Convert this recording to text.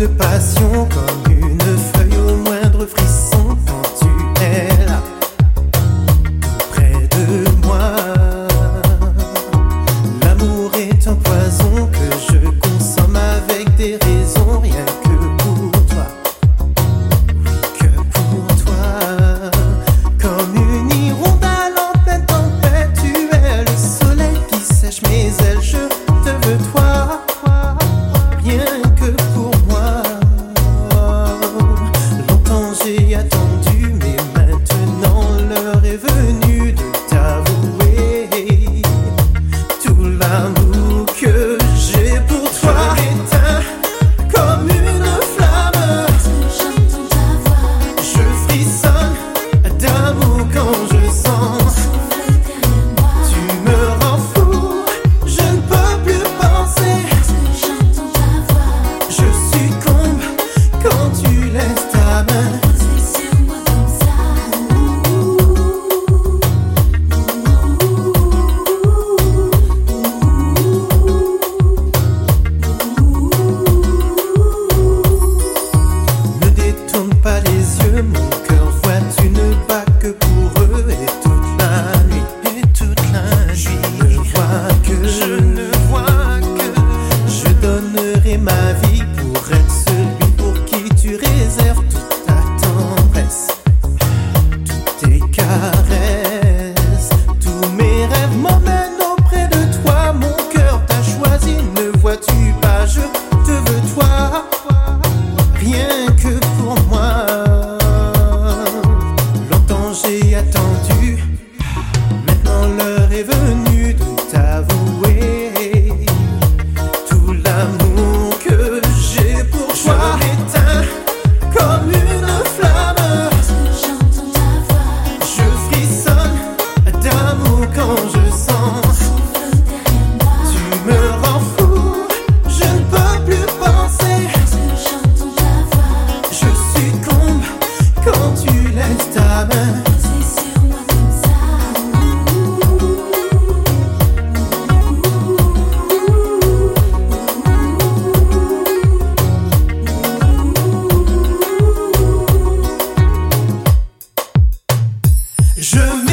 de passion est venu. Je me